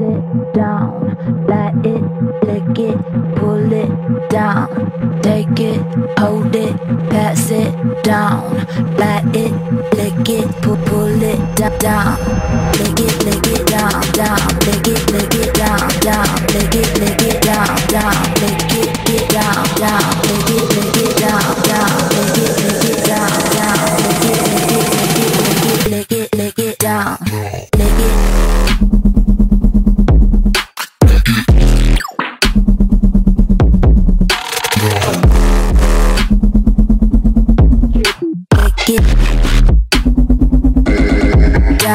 it down, let it, lick it, pull it down, take it, hold it, pass it down, let it, lick it, pull, pull it down, lick it, lick it down, down, lick it, lick it down, down, lick it, lick it down, down, lick it, get down, down, lick it, lick it down, down, lick it, lick it down, down, lick it, lick it, lick it, lick it, lick it down, lick it.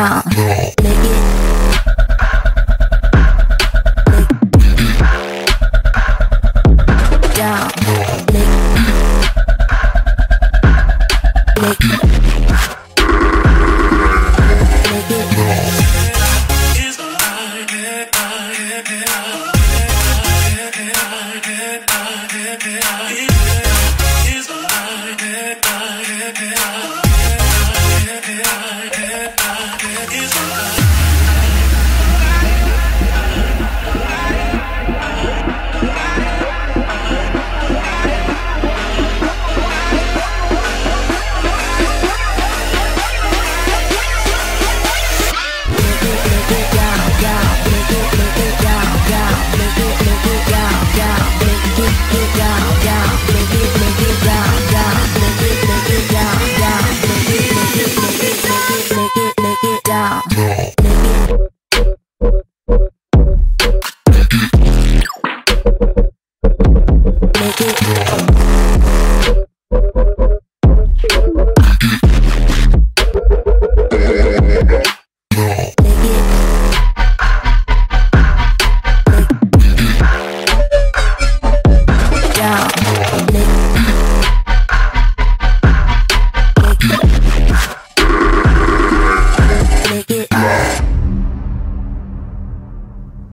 Down, lick it. Lick lick, lick, lick it.